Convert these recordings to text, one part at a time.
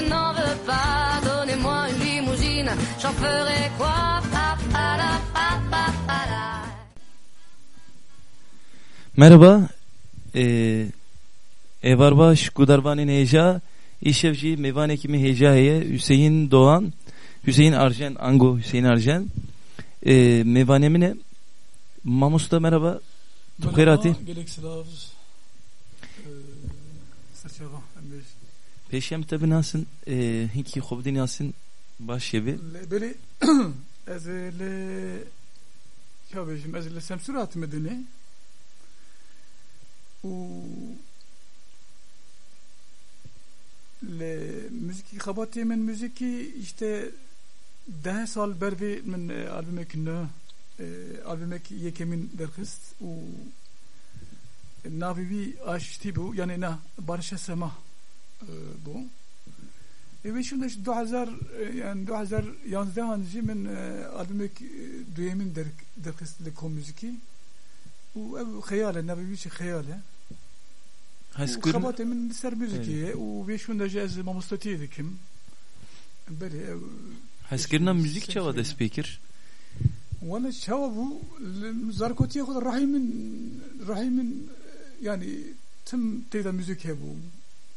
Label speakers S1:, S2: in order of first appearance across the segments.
S1: je n'en veux pas. Donnez-moi une limousine, j'en ferai quoi Pa, pa, la, pa, pa, pa, la.
S2: Merhaba. Ee, Evarbaş Gudarvanin Heja, İşevci Mevan Ekimi Heja'ye Hüseyin Doğan, Hüseyin Arjen, Ango Hüseyin Arjen. Ee, Mevanemine Mamusta merhaba. Tukherati.
S3: Gelek
S2: Peşem tabi nasın e, hinki xobdin yasın baş yebi.
S3: Böyle ez le ya bejim ez le semsurat medeni. U le müzik xabati min müziki işte ده سال برفي من ألبومك إنه ألبومك يكمن درخست و نافي بي أشتي بو يعني نا بارشة سما بو ve şimdi işte 2000 yani 2011 hangi min albümek duyemin der derkestle kom müziki u ev khayale nabi bir şey khayale
S2: Haskır
S3: خبط من سر müziki u ve şimdi jaz mamustati dikim böyle
S2: Haskırna müzik çava da speaker.
S3: ولا شاوبو زاركوتي خد رحيم رحيم yani tüm teyda müzik hebu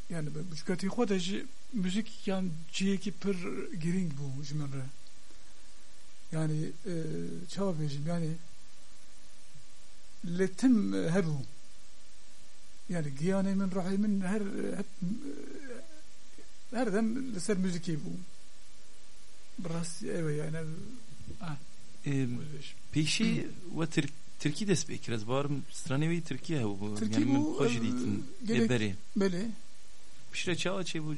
S3: yani müzikati khoda ji müzik yani ciyeki pır giring bu jmenre yani e, çava bejim yani letim hebu yani giyanemin rahimin her hep her dem leser müziki bu. Biraz evet yani ah,
S2: Ee, Peki ve Türk Türkiye de speaker az var stranevi Türkiye bu.
S3: Türkiye
S2: Yani
S3: bu,
S2: hoş
S3: e,
S2: ditin.
S3: gerek-
S2: Eberi.
S3: böyle
S2: Pişre çava çe bu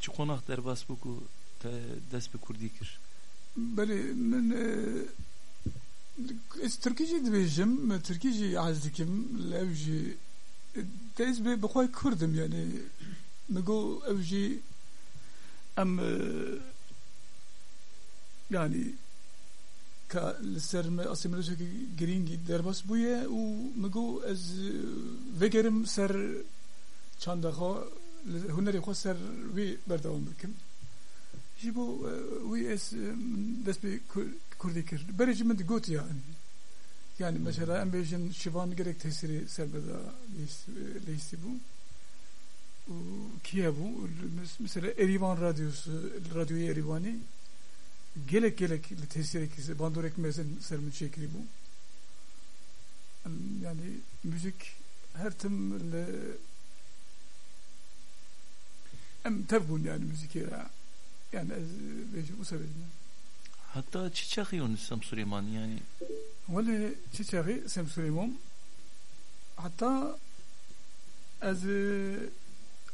S2: çikonak derbas bu ku te dest be kurdi kir.
S3: böyle من از ترکیجی دبیجم ترکیجی عزدکم لوجی دایز به بخوای کردم یعنی مگو اوجی ام yani ka لسر اسیمروس گرینگی درباس بویه و مگو از وگرم سر چند خو هنری خو سر وی بردوام بکم جی بو وی از دست به کردی کرد برای من گوت yani yani mesela en bejin şivan gerek tesiri serbeda leysi bu kiye bu mesela Erivan radyosu radyoyu Erivani gelek gelek tesir ekisi bandorek mezen sermin şekli bu yani müzik her tüm Em tevbun yani müzikira. Yani e, bu sebeple.
S2: Hatta çiçek yiyorsunuz Sam Süleyman yani.
S3: Valla çiçeği Sam Süleyman hatta az e,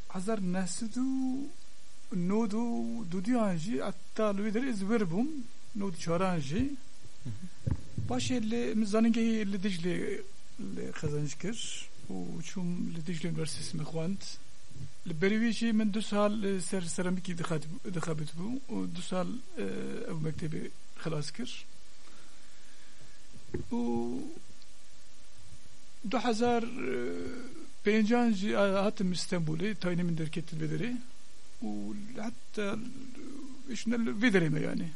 S3: hazar nesidu nodu dudiyanji hatta lüvidir iz verbum nodu çoranji baş elle mizanın geyi elle dijli e, kazanışkır uçum Lidijli Üniversitesi mi kuant چوم لی دجلی üniversitesi مخواند لبریویشی من دو سال سر سرامیکی دخابت بو و دو سال او مکتبی خلاص کر و دو هزار پنجان جی هاتم استنبولي تايني من دركت البدري وحتى إشنا البدري يعني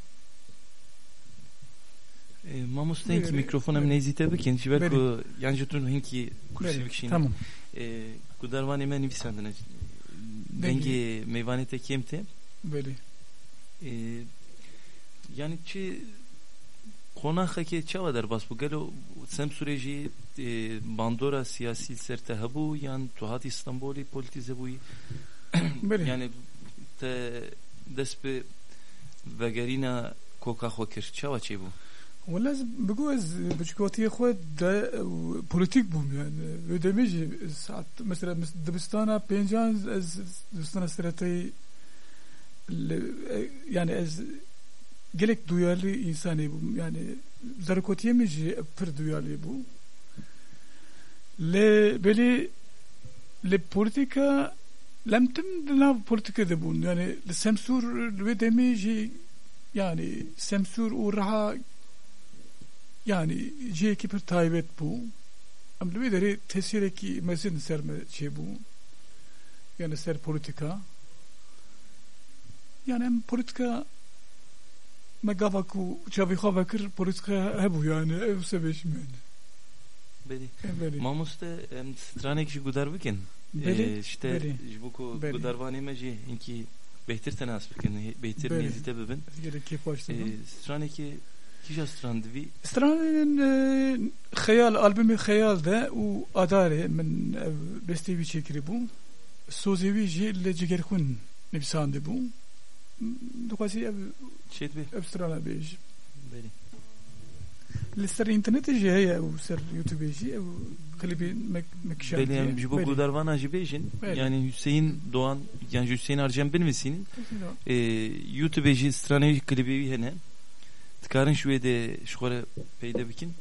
S2: E, Mamus hinki
S3: Beri-
S2: mikrofona
S3: beri.
S2: mnezite bikin. Çiver
S3: Beri.
S2: ku yancutun hinki kursi bikşin.
S3: tamam
S2: E, Gudarvan emen nivisandına. Dengi meyvanete kemte.
S3: böyle
S2: E, yani çi konak ki çava der bas bu gelo sem süreci e, bandora siyasi serte habu yan tuhat İstanbul'i politize bu
S3: böyle
S2: yani te despe vegerina koka xokir çava çi bu
S3: ولا بقول بشكواتي خود دا بوليتيك بوم يعني ودمجي ساعات مثلا دبستانا بينجان از دبستانا سرتي yani ez gelek duyarlı insanı bu yani zarkotiye mi pır duyarlı bu le böyle le politika lem tim la politika de bun yani le semsur ve demeji yani semsur u raha yani jeki pır taybet bu am le deri tesireki mesin serme şey bu yani ser politika yani em politika me gava ku çavî xwe vekir politika hebû yani ev sebêjim yani
S2: Belli.
S3: Em belê
S2: Mamoste em stranek ji gudar bikin.
S3: Belê,
S2: Ee, işte bu me jî hinkî behtir tenas bikin. Behtir
S3: Belê.
S2: nêzî te bibin.
S3: ez gelek kêf baş
S2: Ee,
S3: dibim
S2: Stranekî kîja stran divî
S3: Stranên xeyal albümê xeyal de û adarê min ev çêkirî bû sozê wî jî li cigerxwin nivîsandî bû dixwazî ev
S2: bê.
S3: ev strana bêjim
S2: Belê.
S3: li ser internetê jî heye ew ser YouTubeê jî ew klibî mekişan
S2: Belê em ji bo gudarvana jî bêjin.
S3: Belê.
S2: Yani Hüseyin Doğan yani Hüseyin Arcem binivîsînin e, YouTube'ê jî stranê klibê wî hene. Şû wê de re peyda bikin.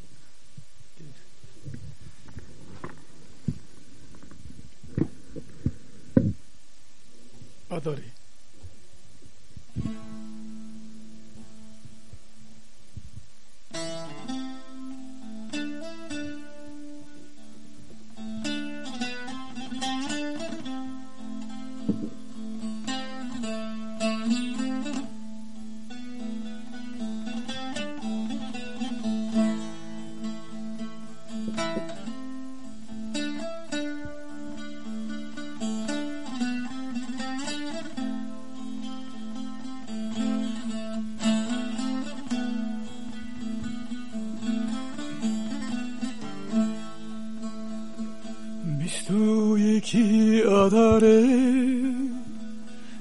S3: adarê داره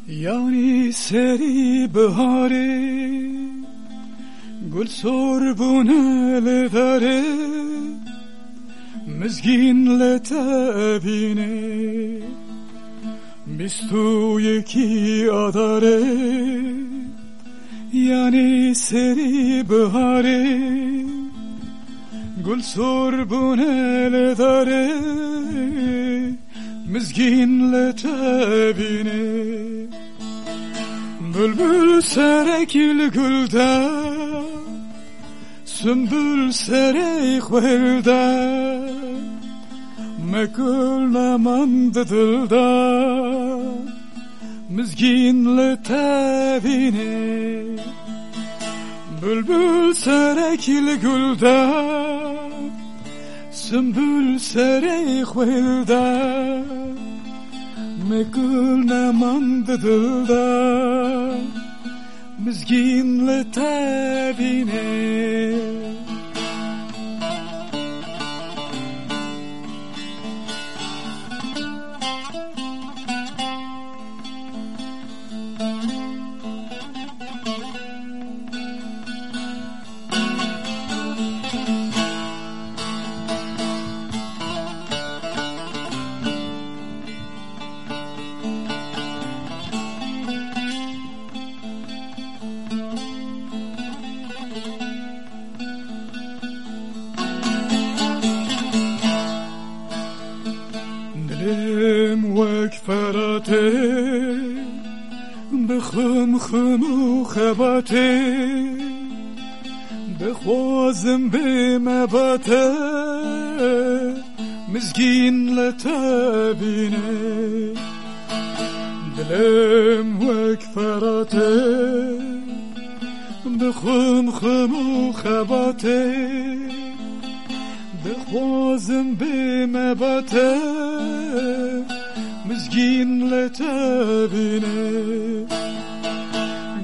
S3: یعنی سری بهاره. گل سربونه لداره مزگین لتبینه بیست و یکی آداره. یعنی سری بهاره. گل سربونه لداره Mizginle tebine Bülbül serekil gülde Sümbül serek velde Mekül namandı dilde Mizginle tebine Bülbül serekil gülde Sümbül serek velde Mekül namandı dilde Mizginle tebine خمو خباته بخوازم بمباته مزگین لتابيني دلم وکفراته بخم خمو خباته بخوازم بمباته مزگین لتابيني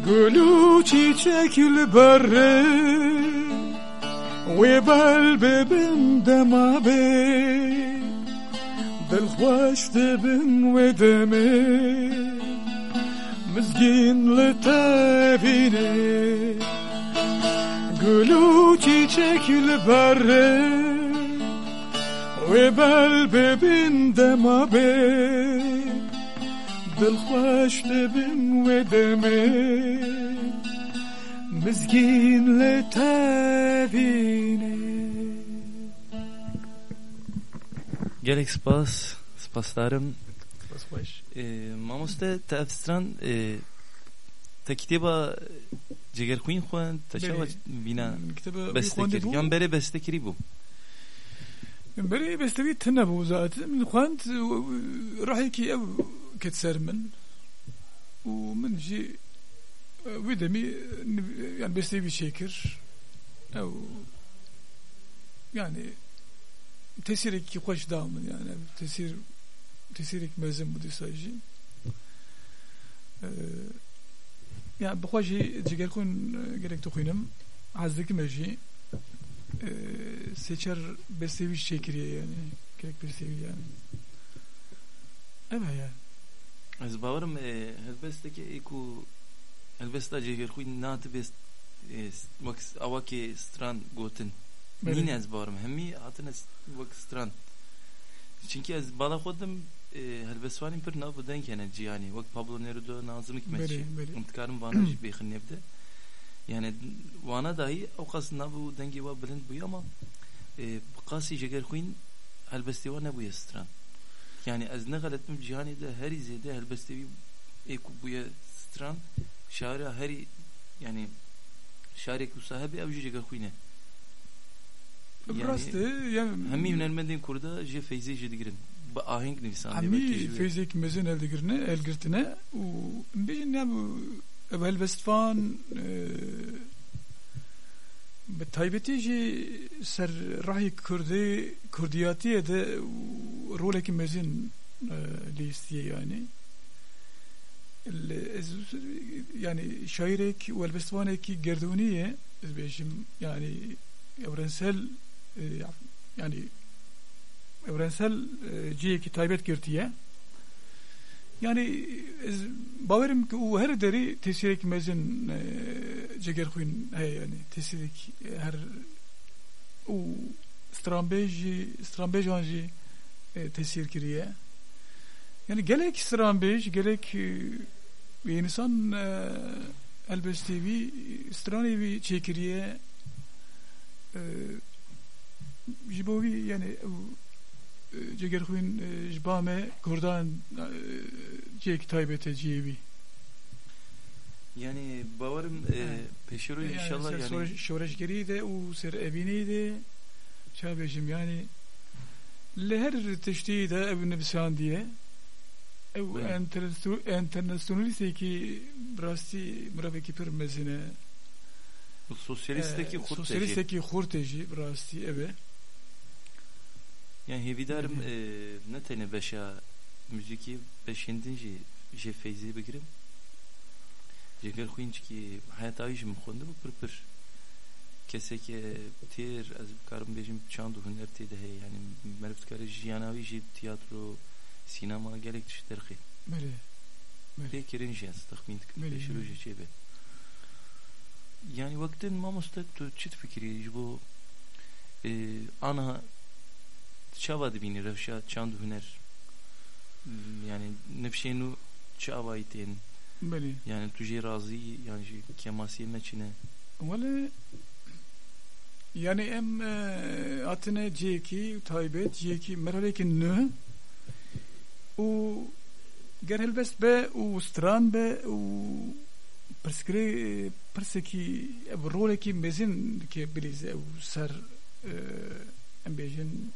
S3: gülü çiçekli börre ve bel bebim dema be dil hoş dibim ve deme mizginli tebine. Gülü çiçekli börre ve bel bebim dema be دل خوش نبین و دمه مزگین
S2: لطبینه گلک سپاس سپاس دارم سپاس باش ما با جگر خوین خوان
S3: تا
S2: چه
S3: بینا
S2: بسته کری یا بره بسته کری بو
S3: بره بسته بی تنه زاد من خواند راحی که او كتسر من ومن جي وی دمی yani bestevi çekir ev yani tesir ki hoş dağımı yani tesir tesir mezim bu disajı yani bu hoşi ciger kun gerek tukunum hazdaki meji seçer bestevi çekiriye yani gerek bestevi yani evet yani
S2: Ez bavarım helbesteki eku helbesta ceger xuy nat best vak avaki stran gotin. Nine ez bavarım hemmi hatın ez vak stran Çünkü ez bala xodim helbesvanin pir nav buden kene ciyani vak Pablo Neruda Nazım Hikmetçi
S3: Beri, beri.
S2: Intkarım vana jî bêxin nebde yani vana dahi ew qas nabû dengê we bilind bûye ama e, qasî jeger xwîn helbestê we nebûye stran yani ez nexeletim cihanê de herî zêde helbestê wî ê ku bûye stran şaira herî yani şarê ku sahibi ew jî jeger xwîn e
S3: Burası yani
S2: hemî hunermendên Kurda ji feyzê jî digirin. Bi aheng nivîsan
S3: Hemî feyzek mezin eldigirine elgirtine u bejin ya bu ev helbestvan به تایبەتی جی سەر ڕاهی کوردی کوردیاتیە de رۆلێکی مەزین لیستیە yani yani şairek ve elbestvaneki gerduniye beşim yani evrensel yani evrensel ciyeki taybet girtiye yani baverim ki o her deri tesirek mezin ceger xuyun hey yani tesirek her o strambeji strambejanji tesir kiriye. Yani gerek strambej gerek bir insan elbestevi stranevi çekiriye jibovi yani جگر خوین جبامه کردان جیک تایبت جیبی
S2: yani bavarım e, peşiro inşallah yani,
S3: yani şoreşgeri de o ser evini de çabejim yani leher teştiği de ev nebisan diye ev internasyonaliste ki brasti murabeki pir mezine
S2: sosyalisteki kurteji
S3: sosyalisteki kurteji brasti eve
S2: yani hevidarım e, ne tane beşa müziki beşindin jî jê feyzê bigirim jêger xwîn ki hayata jî min xwendin û pir pir kesekê têr ez bikarim bêjim çand û huner tê de heye yani meriv dikare jiyana wî jî tiyatro sînema gelek tişt derxê pê kirin jî ez texmîn dikim pêşîro jî çêbe yani vaktin mamoste tu çi fikirî ji bo ana Çava dibini revşa çandu hüner. Hmm, yani nefşenu çava iten.
S3: Beli.
S2: Yani tuje razı yani şey, kemasiye çine.
S3: Vale yani em e, atine ceki taybet ceki meralekin nü u gerhelbest be u stran be u perskri perseki ev roleki mezin ke biliz ev ser e, em bejin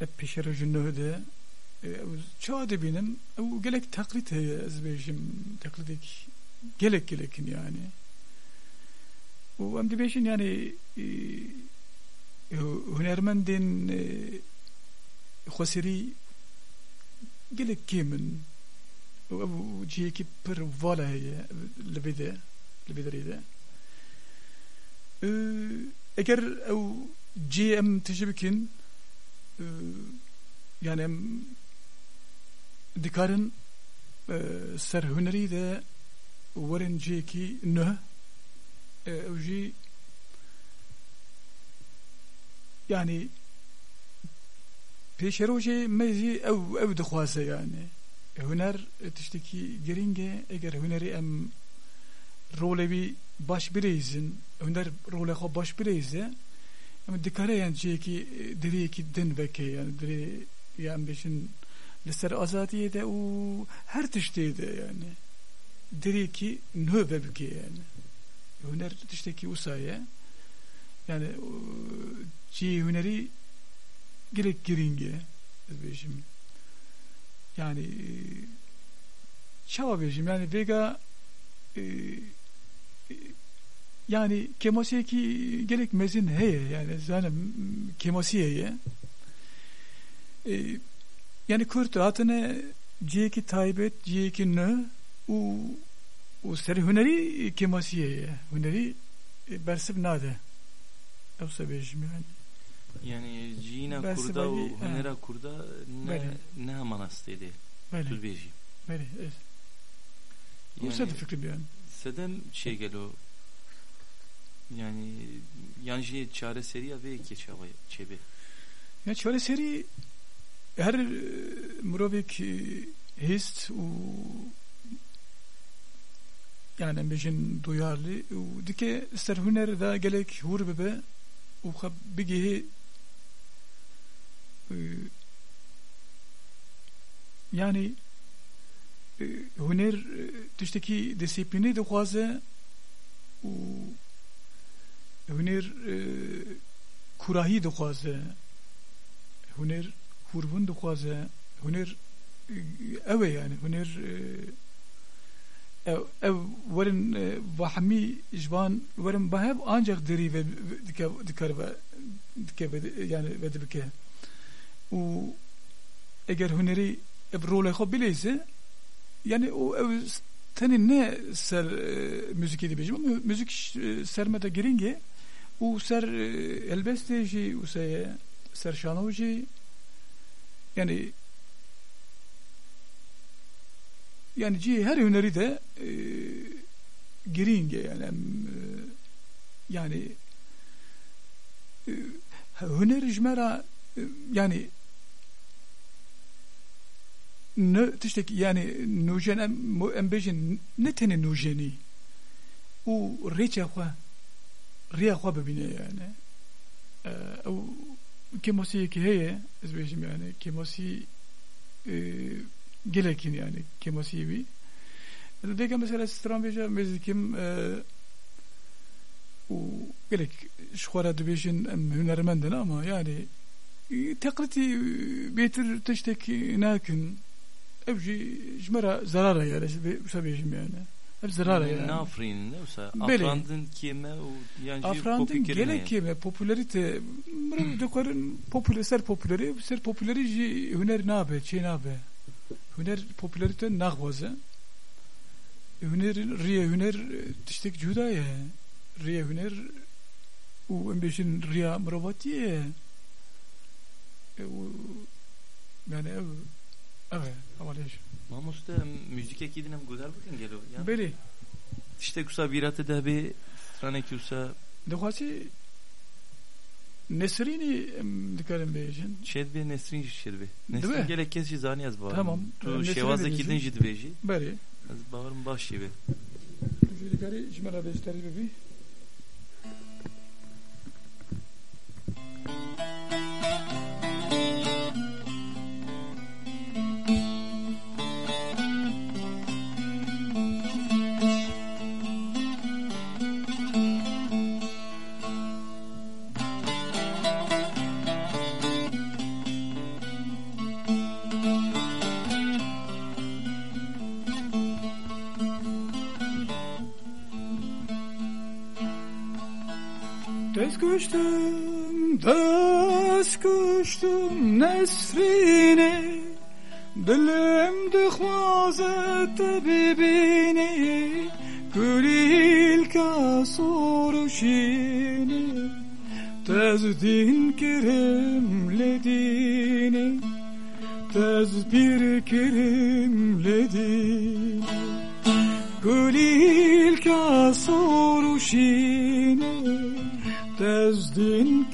S3: hep peşere jünöde çağ dibinin ev gelek taklit heye ez bejim taklidik gelek gelekin yani و ام دبیشن یعنی هنرمندین خسری گلک کیمن و ابو جی کی پر والا هي لبيده لبيده ريده اگر او جي ام تجبكن yani em dikarin ser huneri de werin ciyekî neh ew jî yani pêşerojê me jî ew ew dixwaze yani huner tiştekî giring e eger hunerê em rolê wî baş birêzin huner rolê xwe baş birêze em dikare yan ciyekî diriyekî din veke yani dirê yan bêjin li ser azadiyê de û her tiştê de yani. Dirêkî nû vebike yani. Hüner tişteki usaya yani ci hüneri gerek giringe bejim yani çava bejim yani vega e, e, yani kemosiye ki gerek mezin heye yani zaten kemosiyeye e, yani kurt atene ciyeki taybet ciyeki ne u u seri hüneri kemosiyeye hüneri e, bersif nade ev sebejim yani
S2: Yani cina
S3: Ben
S2: kurda hunera
S3: ha.
S2: kurda ne
S3: Böyle.
S2: ne
S3: böyle
S2: Tuzbeji.
S3: böyle evet. Bu
S2: Yani
S3: sefer fikrim yani.
S2: sedem şey gelo yani şey çare seriya ve iki çaba çebe.
S3: Yani şöyle seri her e, murabik e, hist u yani bejin duyarlı u dike ser hüner da gelek hur bebe u khab bigihi e, yani hüner e, tişteki disiplini de xwaze u hüner e, kurahi de xwaze هنر هوربون دخوازه هنر اوه يعني هنر او او ورن وحمی جوان ورن بهب ancak deri ve dikar ve dikar yani ve dibke u eğer hüneri ev role xo bileyse yani o ev tani ne ser e, müzik edibeceğim ama müzik e, sermede giringe u ser e, elbesteci u seye serşanoji yani yani ci her hüneri de e, giringe yani e, yani e, hüner jmera e, yani ne tiştek yani nujen em, em bejin ne tene nujeni u bibine yani e, o kemosi ki heye ez bejim yani kemosi e, gelekin yani kemosi bi. Deka mesela stran beja mezikim u gelek şuara dubejin em hünermenden ama yani tekliti betir teştek nakin evci jmera zarara yani sabejim yani hep zarara yani.
S2: Ne afrin ne olsa
S3: Beli.
S2: afrandın kime o yani
S3: Afrandın gelek yeme popülarite mırım dekarın popüler ser popüleri ser popüleri ji hüner ne abe çe ne abe hüner popülarite nagvaze. Hüner riye hüner tiştek juda ye riye hüner u embeşin riya mırabatiye E, u yani ev evet avalej
S2: Mamusta müzik ekidinem güzel bakın gelo. Ya.
S3: beli
S2: İşte kusa birate de bir strane kusa
S3: dehvasi Nesrini em, dikarim bejin
S2: şedbe nesrin şedbe. Nesrin gelek kes jizani az var.
S3: Tamam.
S2: Tu
S3: Nesrin
S2: şevaz
S3: diyeceğim.
S2: ekidin jidbeji.
S3: beri
S2: Az bağırım baş şebe.
S3: Judikari jmera beşteri bebi. Koştum, tez koştum nesrine. Dilim dixwazet bibini. Kulil ka soruşini Tez din kirim ledini Tez bir kirim Tezdin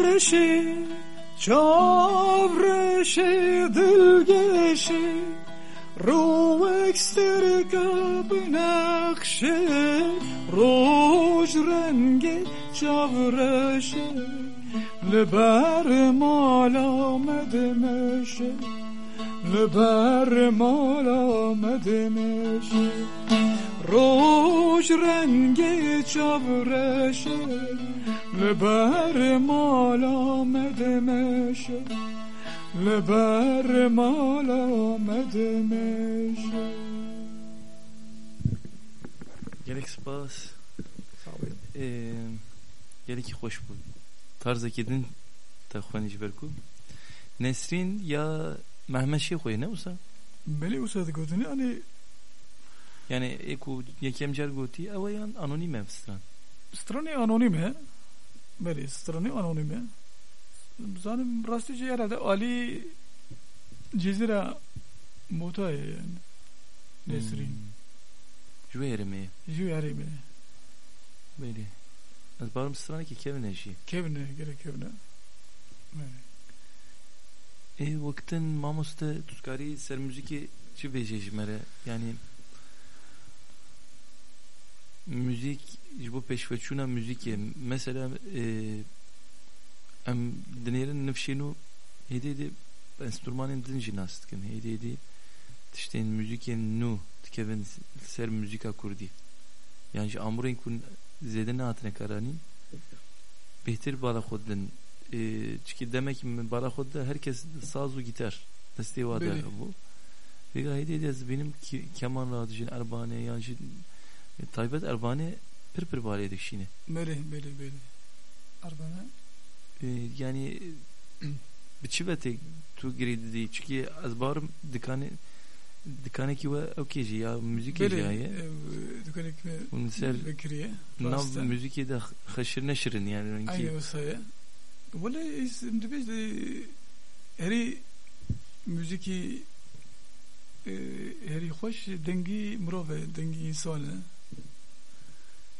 S3: Çabrışı چاورشی دلگشی. رو اکسترگا بنخشه روش رنگ چاورشی. لبر مال آمده مشه لبر مال آمده روش رنگ چابرشه لبر مال آمده مشه لبر مال آمده مشه
S2: Gerek spas. Ee, gerek hoş bu. Tarzaki din takhvani berku. Nesrin ya Mehmet şey koyu ne olsa?
S3: بله استاد گفتنی یعنی
S2: yani eku jekjem goti, ajo janë anonime stran.
S3: Strani anonime. Beri, strani anonime. Zanim rastgele şey herhalde Ali Cezira Mutay e yani. Nesrin.
S2: Hmm. Juerimi.
S3: E. Juerimi.
S2: E. Beri. Az barım strani ki Kevin'e şey.
S3: Kevin'e gerek Kevin'e. Beri.
S2: E vaktin mamuste tutkari ser müziki çi becejmere yani müzik bu peşveçuna müzik ye. mesela e, em dinerin nefşinu hediydi enstrümanın din jinast kim hediydi işte müzik nu tkevin ser müzika kurdi yani amurun kun zeden atne karani. Behtir bala khodden e, çünkü demek ki bala khodda herkes saz gitar. Var
S3: Beli.
S2: bu. Ve gayet edez benim ki, keman radicin erbane yani e, e, Taybet Erbani pir pir bari edik şine.
S3: Böyle böyle böyle. Erbani.
S2: E, yani biçi bete tu girdi diye çünkü az barım dikanı dikanı ki ve okeyci ya müzik
S3: ya.
S2: Böyle
S3: e,
S2: dikanı ki
S3: ve
S2: bekiriye.
S3: Nav
S2: müzik de haşır neşirin yani.
S3: Aynen
S2: o
S3: sayı. Valla e, şimdi biz de heri müziki heri hoş dengi mürave dengi insanı.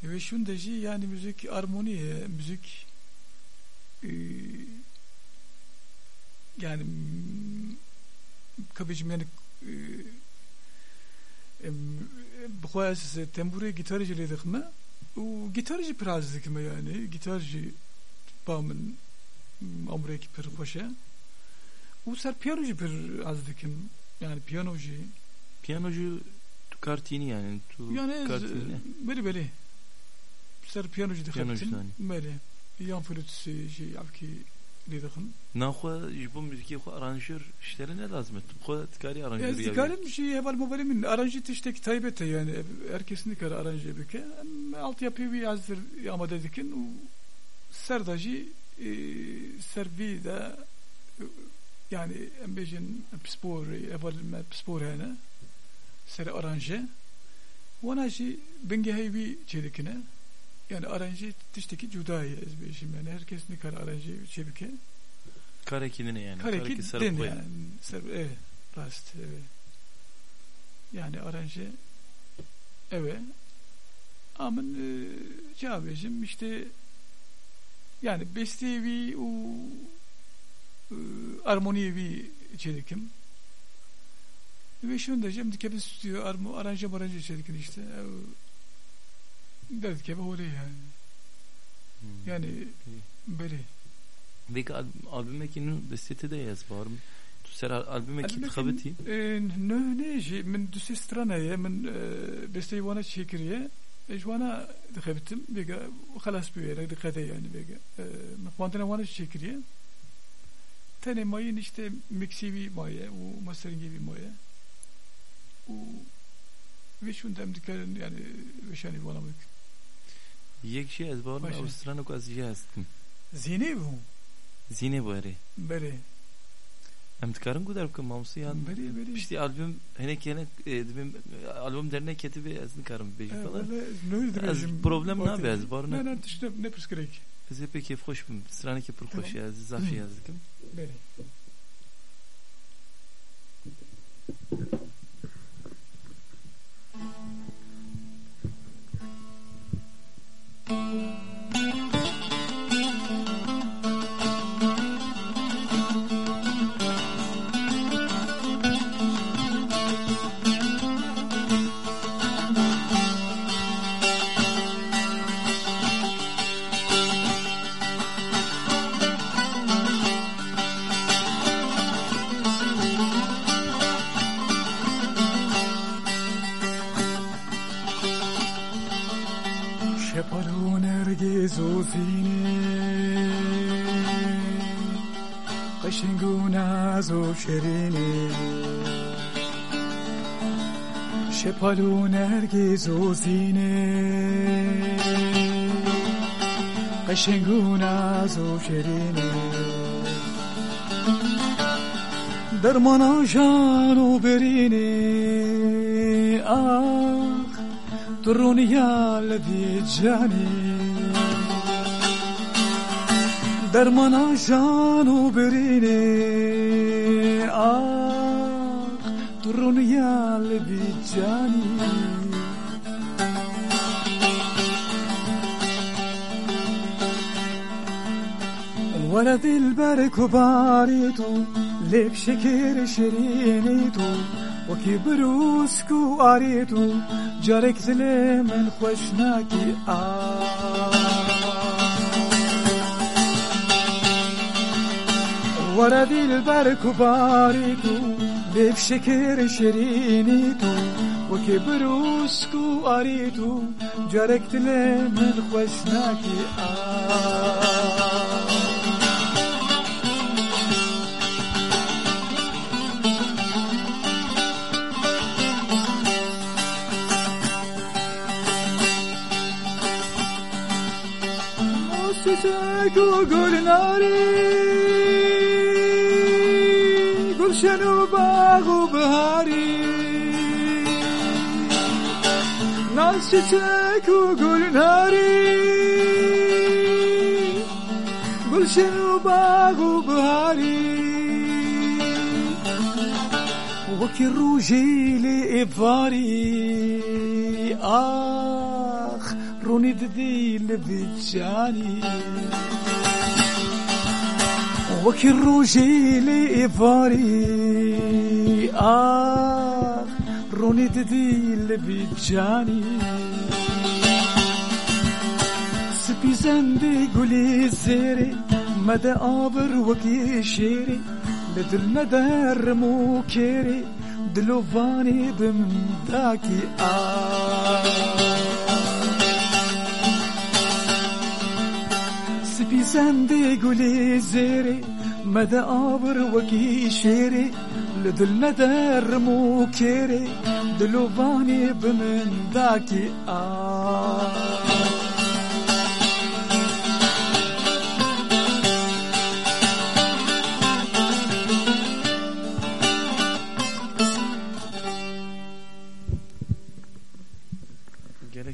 S3: E, ve şundeci şey, yani müzik armoni, e, müzik e, yani kapıcım yani Bukayas e, tembure gitarcı ile dikme o gitarcı biraz dikme yani gitarcı bağımın Amerika pir hoşa o ser piyanocu pir az dikim yani
S2: piyanocu. Piyanocu kartini yani tu
S3: yani
S2: kartini.
S3: beri beri piyanoji
S2: Piyanoji
S3: dikhatim
S2: yani.
S3: beri yan flütüsü şey avki lidakhım
S2: naxwa ji bu müzikê xwe aranjör işleri ne lazım et xwe tikarî aranjör ya
S3: Dikarim şey evvel mobile min. Aranjı tişteki taybete yani herkesin dikar aranjı beke altyapı bir hazır amade dikin u serdacı e, servi de e, yani embejin spor me spor hene ser aranjı ona şey benge heybi çedikine yani aranjı tişteki cudayı ezbejim yani herkes dikar aranjı çebike
S2: karekini ne yani
S3: Kareki den yani. Ser, evet. Rast. Evet. Yani aranje evet. Ama e, cevabecim işte yani bestevi o e, armoniyevi içerikim. Ve şunu diyeceğim dikebe stüdyo armo, aranje maranje içerikin işte. E, dedik ki öyle yani.
S2: Hmm.
S3: Yani böyle.
S2: Vek albüme ki nu bestete de yaz barım tu ser albüme ki tkhabeti
S3: نه نيجي من دوسي سترانية من بستي وانا تشيكرية ايش وانا دخلتم بيقى خلاص بيقى دقيقة يعني بيقى مقوانتنا وانا تشيكرية تاني ماين işte ميكسيبي مايا وماسترينجي مايا و ve şunu dem dikkatin yani veşani bana bak.
S2: yek ez barım
S3: Başa.
S2: avustrano ku az jazdım
S3: Zine bu.
S2: zine bu ere
S3: Bere.
S2: em tikarin ku derb ku mamsı yan
S3: Bere bere.
S2: işte albüm henek yenek dibim albüm dernek ketibi ez nikarim beji falan
S3: Ne
S2: az problem ne abi ez
S3: Ne
S2: barım
S3: ne işte ne pıskrek.
S2: ez epey keyif hoş bim strane ki pır hoş yaz zafi yazdıkım
S3: قشنگون از و شرینی شپالو نرگیز و زینه قشنگون از و در درمانا جان و برینی. آخ درونی دی جانی در من جانو برینه. آخ درون یال بی جانی ورا دل بر کباری تو لب شکر شیرینی تو. و کی بروس کو آری تو جارک زلم من خوش نکی آخ. آواره دل بر کباری تو بیب شکر شیرینی تو و که بروس کو آری تو جرک دل من خوش نکی آ گل ناری وشن وباغ وبهاري. ناشتك وقول نهاري. قلشن وباغ وبهاري. وكل روجي لإباري آخ روند ذي لبيتشاني وكروجي لي إفاري. آخ روني ددي اللي بيجاني. سبيزندي قولي زيري مدى آبر وكي شيري. لدل مدى رمو كيري دلوفاني بمداكي آخ آه. خزنده گلی زیری مده آبر وکی شیری لدل ندرم و کیری دلوانی بمن داکی
S2: آه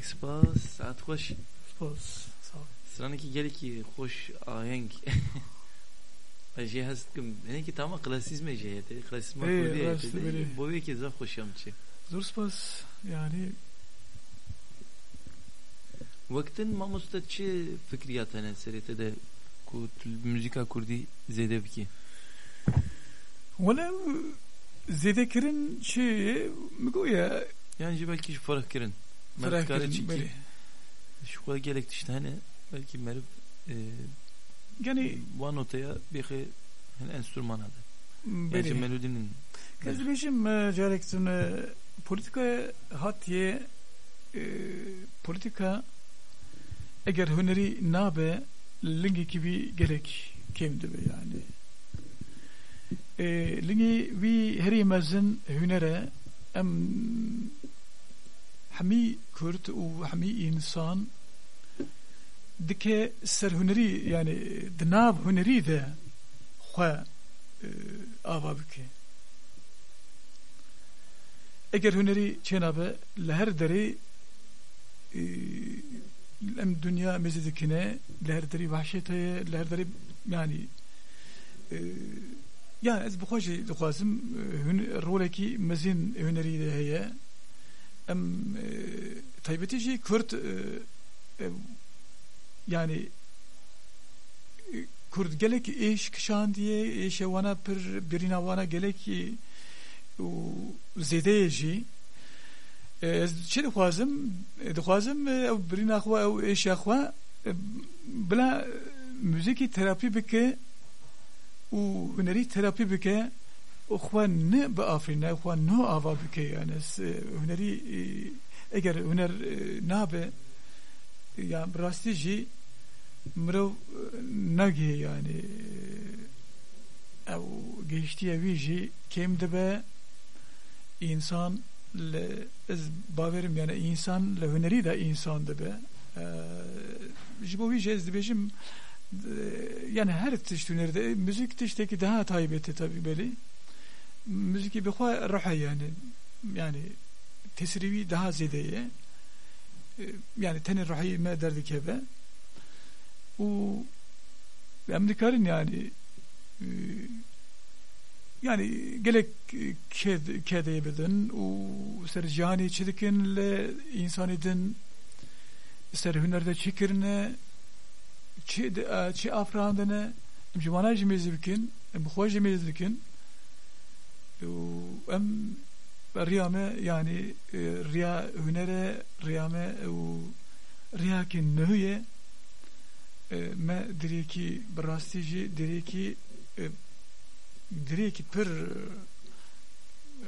S2: سپاس ساعت خوش.
S3: سپاس
S2: straniki geliki hoş ahenk Şey hastım. Ne ki tamam klasizme şey.
S3: Klasizme kurdiye.
S2: Bu veki zaf hoşamçı.
S3: Zor spas yani
S2: Vaktin mamustaçı fikriyatane serete de müzika kurdi zedevki. Valla
S3: zedekirin şeyi mi ya?
S2: Yani belki şu farah kirin. Farah
S3: kirin.
S2: Şu kadar gerekti işte hani belki merib e, yani vanotaya bir şey, enstrüman adı.
S3: Belki
S2: melodinin.
S3: Kezdileşim gerektiğini e, politika hatiye e, politika eğer hüneri nabe lingi gibi gerek kimdi be yani. E, lingi vi herimezin hünere em hemi Kürt u hemi insan dike ser hüneri yani dinav hüneri de xwe e, ava bike. Eğer hüneri çenabe leher deri e, em dünya mezidikine leher deri vahşeteye leher deri yani e, yani ez bixwaji dixwazim rolekî mezin hünerî de heye. Em taybetî yani e, Kurd gelek eş kişandiye eşe wana pir birina wana gelek e, û zêdeyê jî ez çi dixwazim dixwazim ew birîna xwe ew êşa xwe bila müzikî terapî bike û hunerî terapî bike xwe ne biafrîne xwe ne ava bike yani. Hunerî eger huner nabe ya rastî jî mrov naghi yani ev geçtiye viji kem debe insan le ez baverim yani insan le hüneri de insan debe jibo viji ez dibejim e, yani her tiş hünerde müzik tişteki daha taybeti tabi beli. Müzik bir kwa raha yani yani tesrivi daha zedeye e, yani tenin rahime derdik hebe u emdikarin yani yani gelek ked kedeye beden u ser cani çidikin le insan idin ser hünerde çikirne çi çi afrandene imjimana jimezirkin em xoş jimezirkin u em riyame yani riya hünere riyame riyakin nüye me direki brastici direki direki pir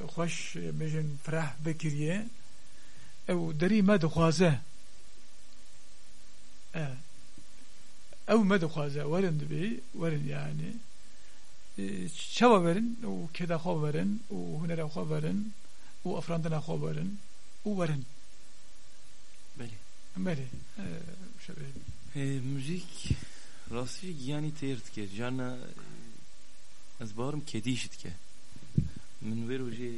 S3: خوش بجن فرح بكريه او دري ما دخوازه او ما دخوازه ورن دبي ورن يعني شوا ورن و كدا خو ورن و هنر خو ورن و افراندنا خو ورن و ورن
S2: بله
S3: بله E,
S2: müzik rastlı yani teyirtke. Jana ez barım kedi işitke. Min ver oje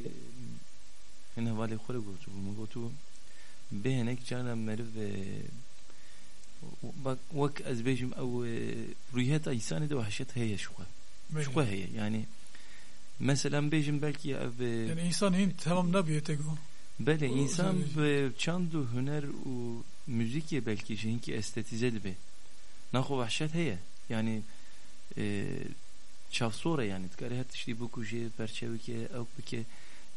S2: en havale xore gotu bu mu gotu behenek jana merv e, bak vak ez bejim ev e, rüyheta insanı da vahşet heye şuha. Şuha heye yani mesela bejim belki ev e,
S3: yani insan hin tamam ne biyete go.
S2: Bele insan çandu hüner u müzik ye belki jinki estetize be. Nahu vahşet heye. Yani e, çavsora yani tkare hat işte bu kuje perçevike ev pike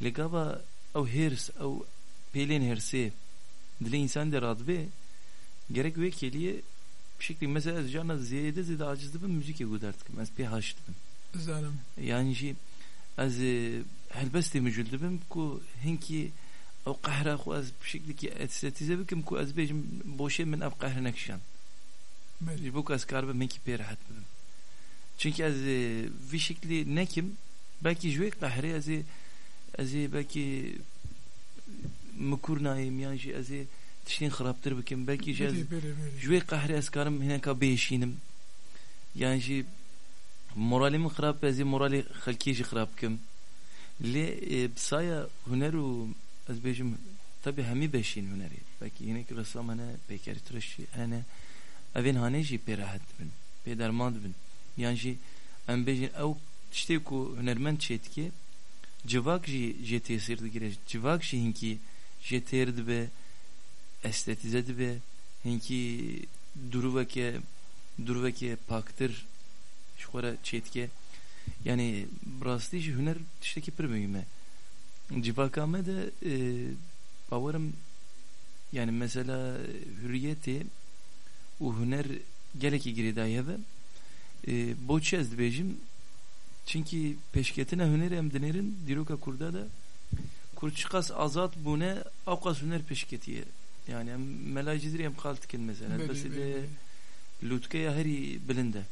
S2: legaba ev hirs ev pelin hirsi dili insan de radbe gerek ve keliye bir şekilde mesela cana ziyade ziyade acizdi müzik ye gudartık. Ben bir haştım.
S3: Zalim.
S2: Yani şey az helbeste mücüldüm ku hinki او قهره خو از بشكل كي استاتيزه بكم كو از بيجم بوشه من اب قهر نكشان
S3: Beli.
S2: bu kas karbe men ki per hat bim çünkü az bir şekli nekim belki jwe qahre az az belki mkurnayım yani az tiştin xaraptır bikim belki jaz
S3: Beli beli beli.
S2: jwe qahre az karım hene ka beşinim yani moralimi xarap az morali xalki xarap kim le bsaya huneru az bejim yine ki ressam hene pekeri tıraşı hene evin hane jî pê rehet bin pê dermand bin yan jî em bêjin ew tiştê ku hunermend çêdike civak jî jê tesîr digire civak jî hinkî jê têr dibe estetize dibe hinkî duruveke duruveke paktir ji xwe re çêdike yani rastî jî huner tiştekî pir mühim e civaka me de bawerim yani mesela hürriyetê û huner gelekî girêdayî hebe boçi ez dibêjim çünkü peşketina hunerê em dinêrin dîroka Kurda da Kurd çiqas azad bûne ew qas huner peşketiye. Yani em qal dikin mesela.
S3: Beli,
S2: bes
S3: beli.
S2: lê lûtkeya herî bilind e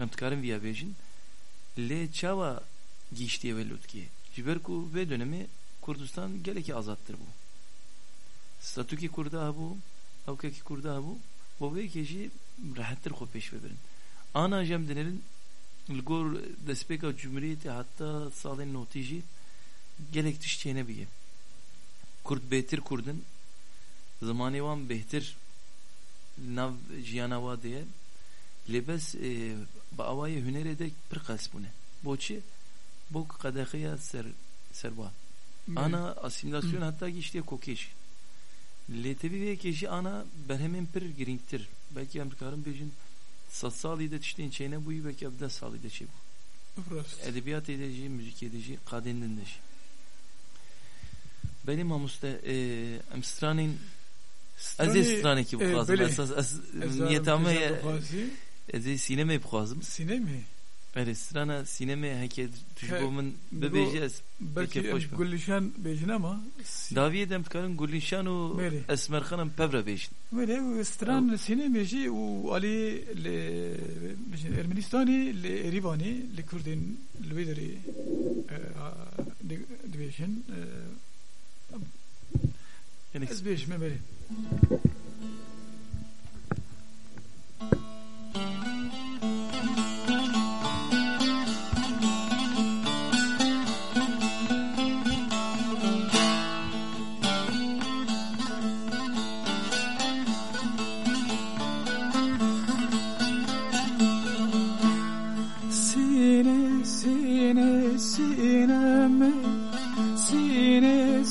S2: em dikarin vîya bêjin lê çawa gîştiye ve lûtkiyê ji ber ku vê dönemê Kurdistan gelekî azattır bû statûkî Kurda hebû ewkekî Kurda hebû bo vê kêjî rehettir xwe pêş bibirin ana jem dinêrin li gor destpêka Cumhuriyetê heta salên notî jî gelek tiş çêne bîye Kurd bêtir Kurdin zimanê wan bêhtir nav jiyana wa diye lêbes bi awayê hunerê de pir qes bûne boçi bo qedexeya ser serba ana asimilasyon hatta işte kokeş. Tevî vê kêjî ana berhemên pir em dikarin bêjin sed salî de tiştên çêne bûyî belkî ev deh salî de çê bû
S3: Rast.
S2: edebiyatê de em stranên ez ê stranekî bixwazim
S3: belê.
S2: esas ez
S3: Ez
S2: niyetame ez ê sînemê bixwazim
S3: Sinemi.
S2: Eri strana sineme heke tuşbo
S3: He,
S2: min
S3: bu-
S2: bibêje
S3: Belki
S2: Peki, hoş
S3: em
S2: mu?
S3: gulişan bejin ama
S2: Daviye dem dikarin Gulnişan û
S3: Beri.
S2: Esmerxan em pevre bêjin.
S3: Böyle o stran sine beji u ali le bejin Ermenistan'ı le Erivan'ı le Kurdin le vederi de bejin
S2: Yani
S3: ez bej me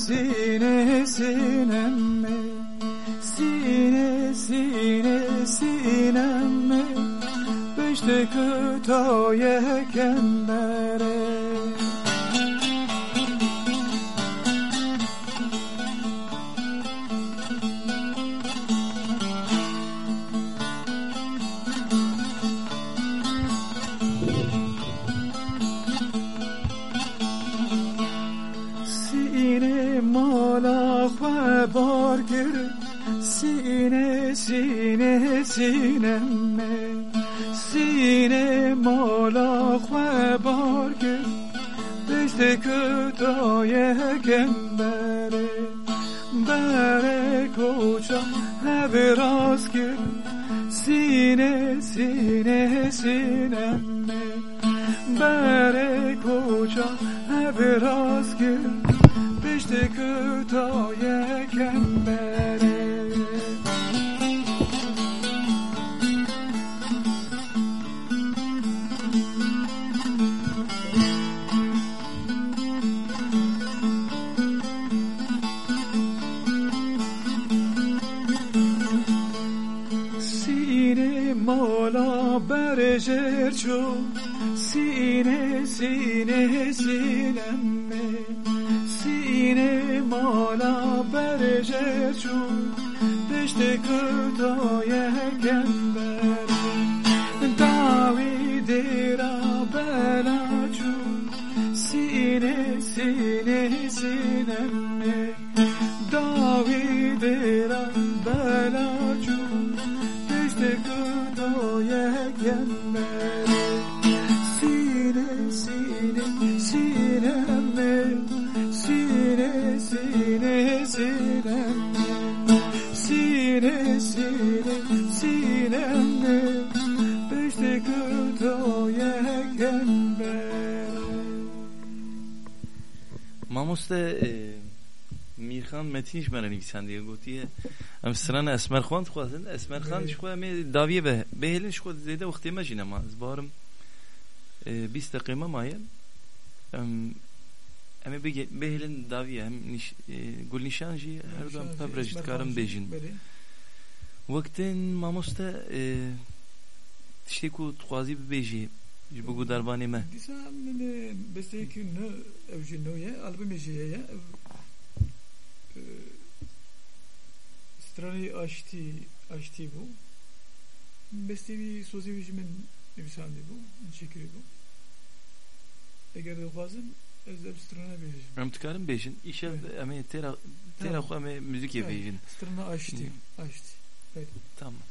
S3: Sine sine sineme Sine sine sineme Beşte kıtaya kendere سینه سینمه سینه مالا خواه بارگه دشت کتای کم بره بره کوچا هبه راست که سینه سینه سینمه بره کوچا هر راست که دشت کتای کم بره berejer ço Sine sine sinemme
S2: Metin iş bana nivîsandiye gotiye em strana Esmerxan dixwazin Esmerxan
S3: Evet.
S2: ji xwe em ê daviye be bêhêlin ji xwe zêde wextê me jî nema ez barim e, bîst deqîme maye em em ê bige- bêhêlin daviye hem niş, e, gulnîşan jî her dam pevre jî dikarim bêjin
S3: Beri.
S2: Wektên mamoste e, tiştê ku dixwazî bibêjî ji bo derbanê me
S3: Disa min besteki ne evji noye albüm ejiye ya Stranı açtı, açtı bu. Beslevi sözü biçimin şey efsane bu, şekeri bu. Eğer de fazın özel strana vereceğim.
S2: Ramtıkarın beşin, işe
S3: evet.
S2: ama tera, tera
S3: tamam.
S2: ama
S3: müzik
S2: yapayım.
S3: Strana açtı, açtı. Evet.
S2: Tamam.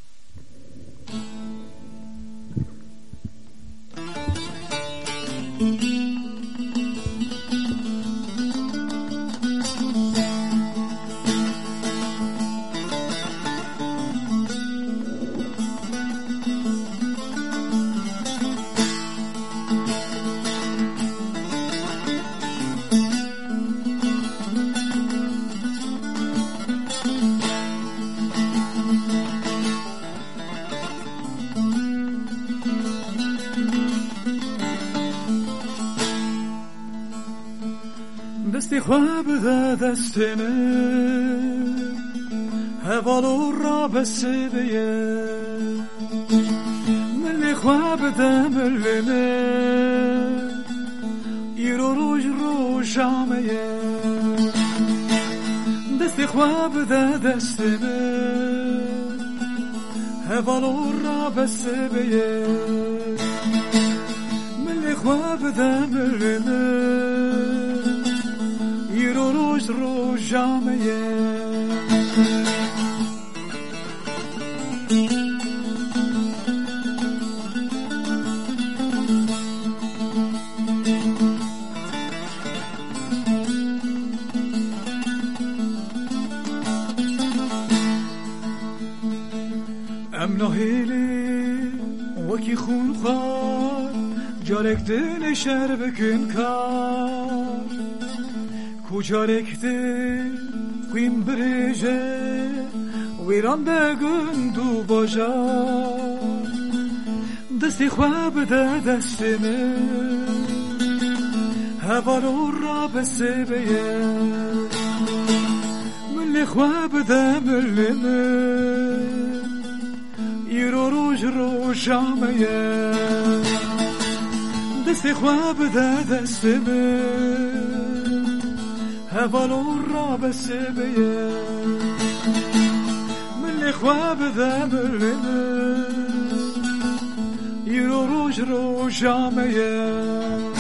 S3: دستم هوا لو به سبیه من خواب دم لمه ای رو روش رو دست خواب ده دستم هوا لو به سبیه من خواب دم از رو جامه امنا وکی خون خواد جالک دل شهر بکن کار. mücarekte Queen Breje ویران ده گندو باجا دستی خواب ده دست من. هوارو را بسه بیه مل خواب ده مل من. ایرو روش رو شامه دستی خواب ده دست من. هفل الراب السبية من الإخواب ذاب الربا. يروج روج عميان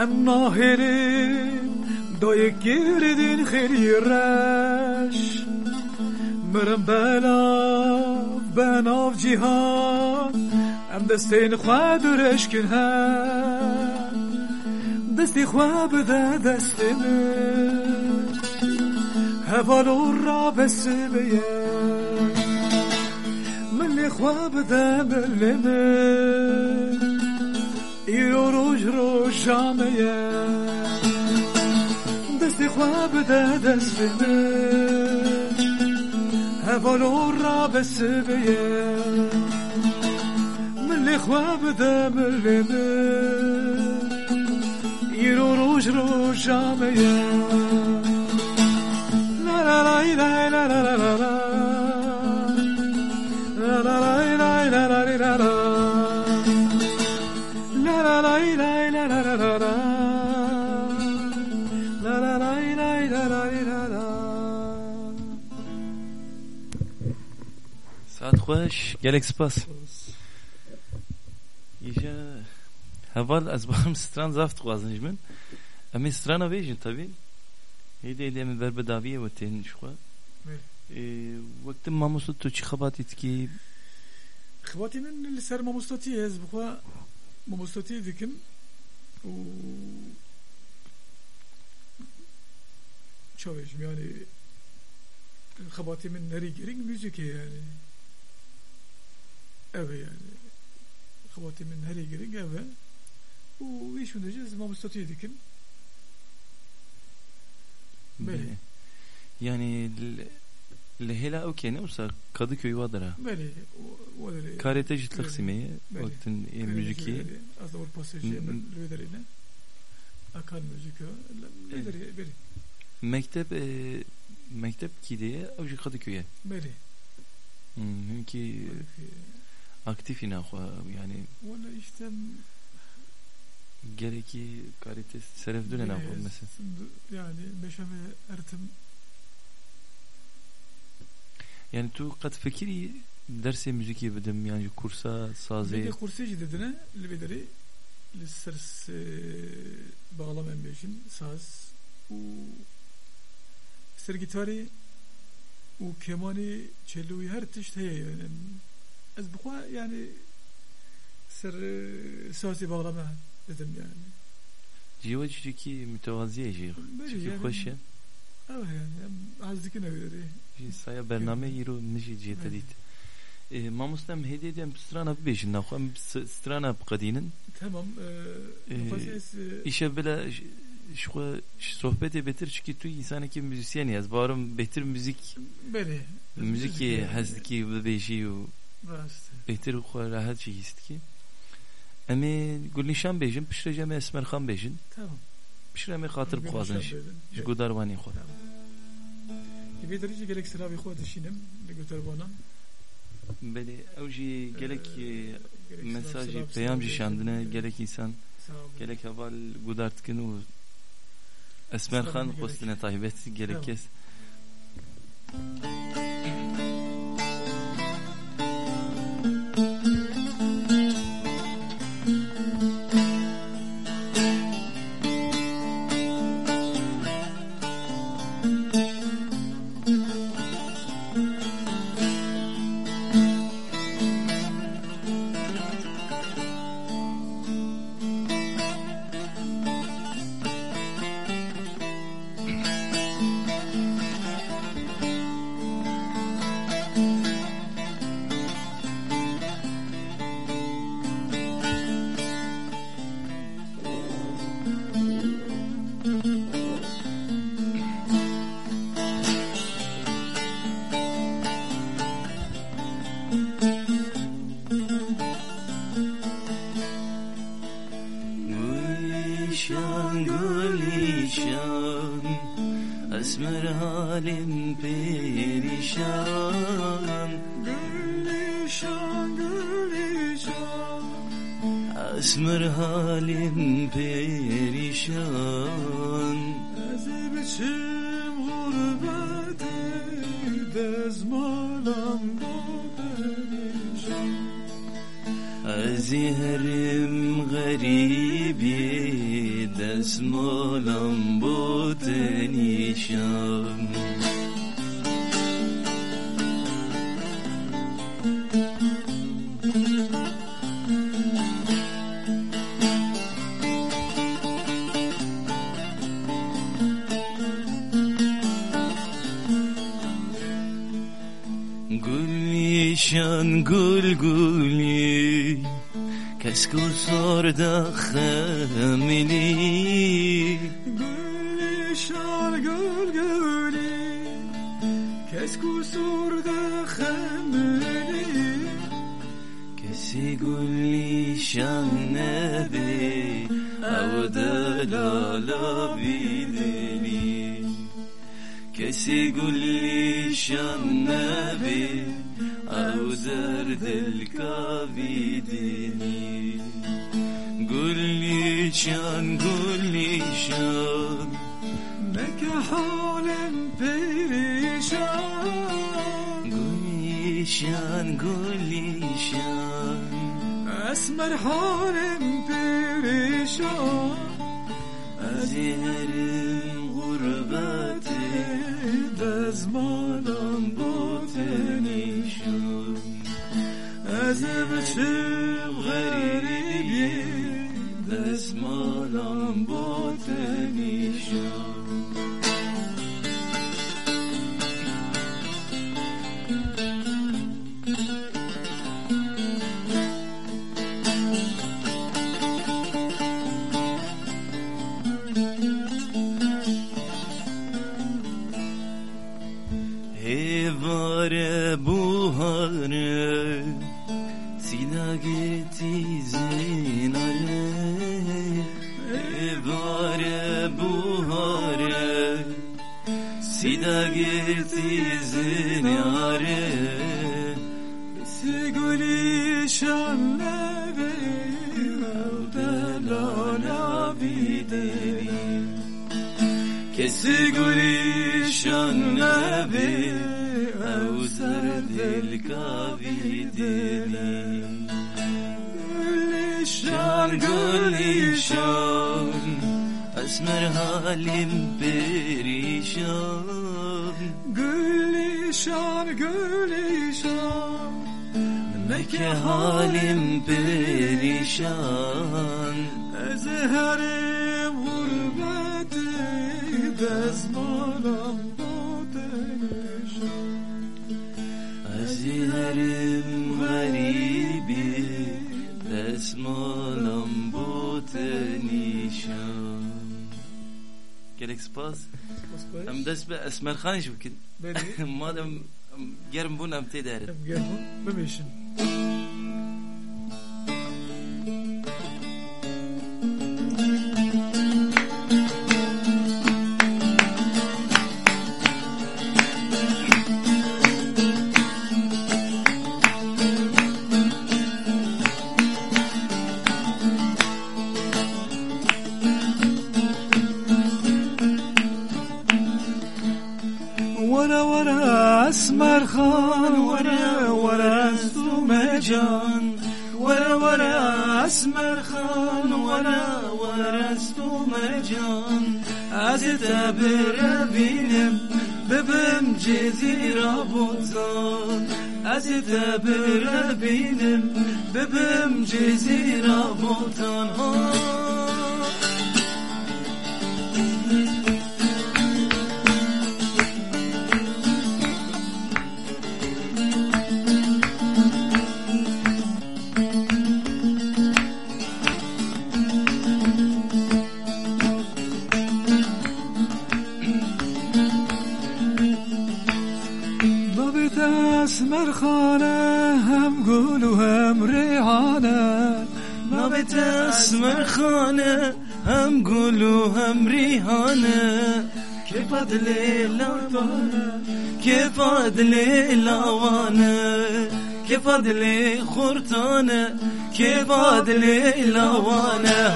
S3: ام ناهره دای گردین خیلی رش. مرم بلا بنا و ام دستین خواد و رشکن ها. دستی خواب ده دستی به هفال و را بسی بیه. ملی خواب ده ملی به يروج روج عمية دستي خواب ده دست بنش هفالور را بس من اللي خواب ده ملي يروج روج روج جامية لا لا لا لا لا لا لا لا لا لا لا لا لا لا
S2: خوش گلک سپاس ایجا هوال از بارم ستران زفت خوازن جمن امی ستران اویجن طبی هیده هیده امی بر بداویه و تین شخوا وقت ماموسو تو چی
S3: خباتیت کی خباتینن لسر ماموستاتی هز بخوا ماموستاتی دیکن و çavuş yani kabatimin neri gerek müzik yani eve yani Chabatimin herigerigen eve u wie schon das ist man muss tätigen Böyle.
S2: Yani Lehela okey ne olsa Kadıköy
S3: Vadara. Böyle.
S2: Karete jitlak
S3: simeyi
S2: vaktin müziki.
S3: Az
S2: da
S3: orpası lüvelerine. Akan müziki. Lüveleri beri.
S2: Mektep e, mektep ki diye avcı Kadıköy'e.
S3: Böyle.
S2: Hmm, ki Kadıköy. Aktif aktifin e, yani.
S3: Valla işte
S2: gereki karites
S3: serevdülen
S2: ablam mesela.
S3: Yani beşeme ertim
S2: yani tu kat fikri dersi müziği bedim yani kursa sazı.
S3: Bir de kursa cidedine libederi listers e, bağlam embeşin saz u ser gitarı u kemanı çelloyu her tişt yani ez bixwa yani ser e, sosê bawla me didim yani.
S2: Cîwa cîrekî mütevaziye jî
S3: çekî
S2: xweş e
S3: ew yani ez dikine wêrê
S2: jî saya bername îro min jî cê te dît مامۆستا ئەم هێدێ ئەم سترانە
S3: ببێژن
S2: ناخۆ
S3: ئەم سترانە بقەدینن
S2: ئیشە بلە شخوا sohbetê betir çikî tu însanekî müzisyenî ez barim bêtir müzik. Müzikê hez
S3: dikî bibêjî بهتر خو راحت چیست که امی گلنشان بیجن
S2: پشرجم اسمر خان بیجن
S3: تمام
S2: پشرم
S3: خاطر
S2: بخوازنش
S3: گوداروانی
S2: خود
S3: بيدرجة
S2: قالك سرابي خوات
S3: الشينم لقلت
S2: ربونا بلي أوجي قالك مساجي
S3: بيامجي
S2: شاندنا
S3: قالك
S2: إنسان قالك هبال
S3: قدرت
S2: كنو أسمر خان قصتنا طيبات قالك
S3: كيس شاندرجا
S2: از مرحالیم پریشان.
S3: از بچم غربت دزمالم از هرم
S2: غریبی دزمالم بوتنیشان چان گل گلی کس گذار دخمینی. گل شال گلگولی
S3: کس گذار دخمینی. کسی گلی شن
S2: نبی او دلالا بیدنی کسی گلی شن نبی او در دل کاویدینی گلی چان گلی شان نکه حالم
S3: پیریشان گلی شان
S2: گلی شان
S3: اسمر حالم پیشان
S2: از هرم
S3: غربت دزمانم
S2: بود
S3: Ez biçim garibi
S2: Desmalam bu اسمرخاني شو كده ما گرم قرم تی ام گرم دارت قرم بون ببم جزیره بوتان از تبر بینم ببم جزیره بوتان
S3: اسمر خانه هم گل و هم ریحانه
S2: که فضل لاوانه که فضل لاوانه که فضل خورتانه که فضل لاوانه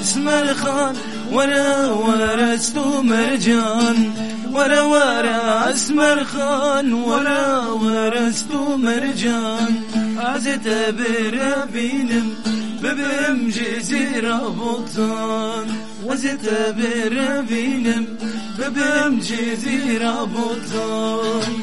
S2: اسمر خان ورا ورست مرجان. ورا ورا اسمر خان ورا ورست مرجان. عزت بر بینم ببم جزيرة بطان وزت بر بینم ببم جزيرة بطان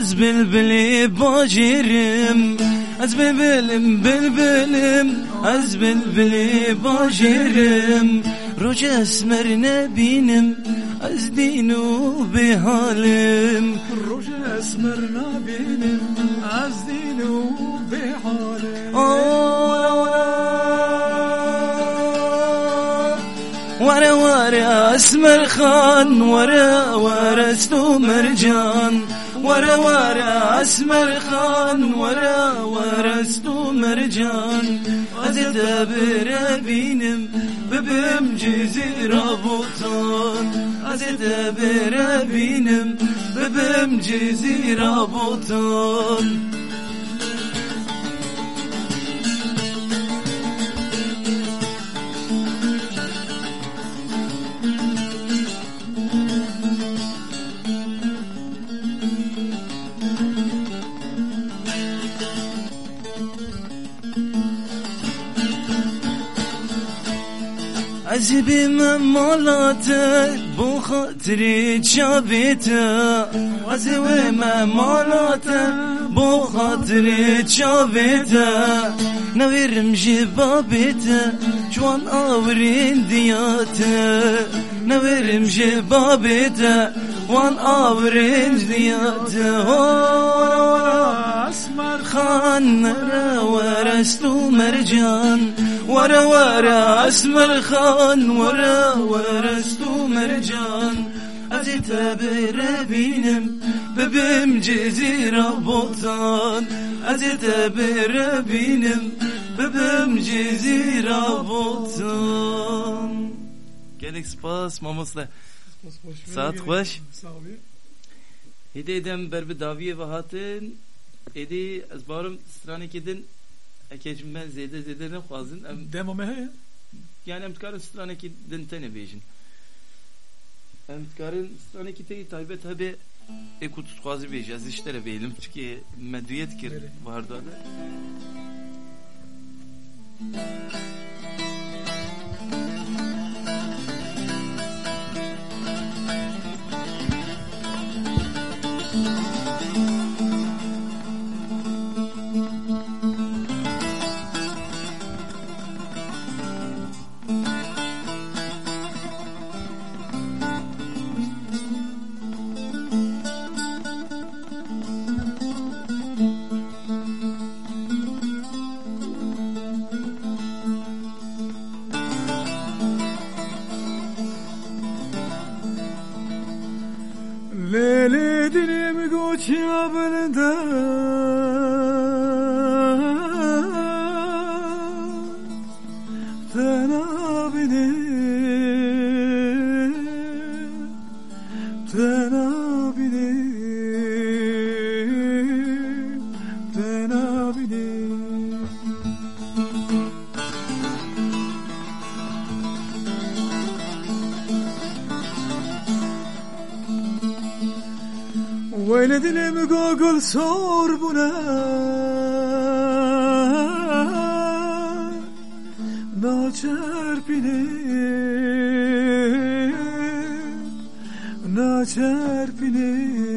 S2: أزبل باجرم أزبل بالبلم أزبل باجرم رجا اسمر نبينم از دینو به
S3: حالم اسمر نبينم از دینو به
S2: ورا ورا اسمر خان ورا ورا استو مرجان ورا ورا اسمر خان ورا ورا استو مرجان ازد بربينم ببم جزيرة بوطان ازد بربينم ببم جزيرة بوطان عزبي من مالاته بو خاطري شابيته عزبي من مالاته بو خاطري شابيته نويرم جبابيته جوان آورين دياته نويرم جبابيته وان آورين دياته
S3: اسمر
S2: خان ورا ورستو مرجان ورا ورا اسمر خان ورا ورستو مرجان أجيت بربينم ببم جزيرة بوطان أجيت بربينم ببم جزيرة بوطان Gelek spas mamosla. Saat خوش.
S3: Sağ ol.
S2: Hede edem berbe daviye ve hatin edi az barım strane kedin ekecim ben zede zede ne khwazin em
S3: Demo me heye?
S2: yani em tkarın strane kedin tane bejin em tkarın strane kite taybet habe ekut khwazi bej az işlere beylim. Çünkü 希望
S3: 不
S2: 能等。
S3: Böyle dilim Google sor buna. Na çarpinir Na çarpinir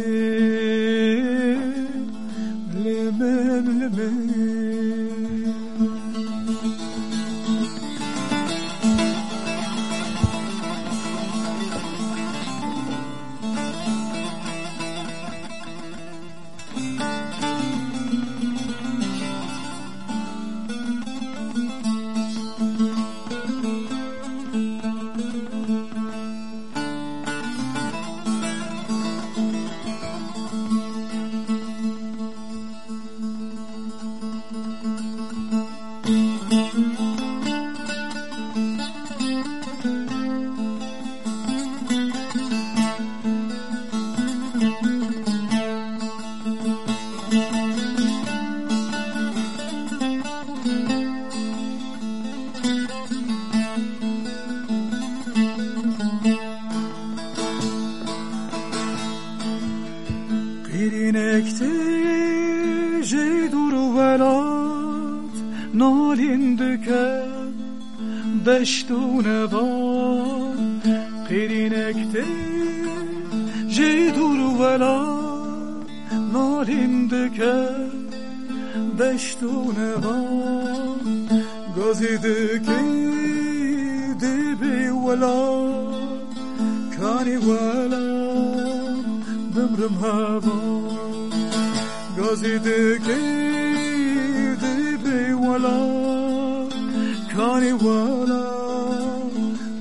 S3: Kani wala,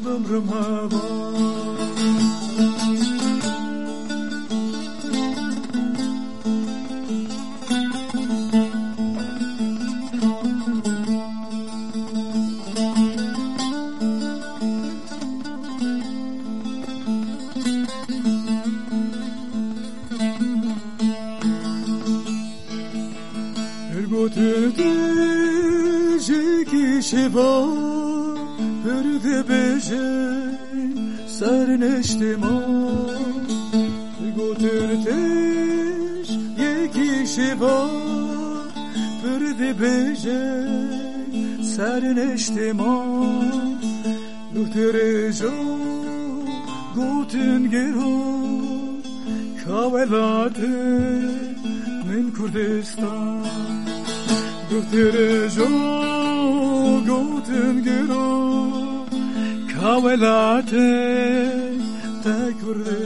S3: bumbra mava. Ki şiva Hürde beje serneştim Götürdü ki şiva Hürde beje serneştim Götürücü guten gero Kavelatı min Kurdistan guten gero Kavelatı te Kurdistan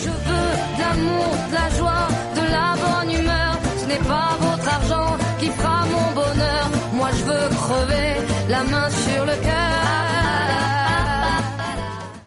S1: Je veux de l'amour, de la joie, de la bonne humeur. Ce n'est pas votre argent qui fera mon bonheur. Moi je veux crever la main sur le cœur.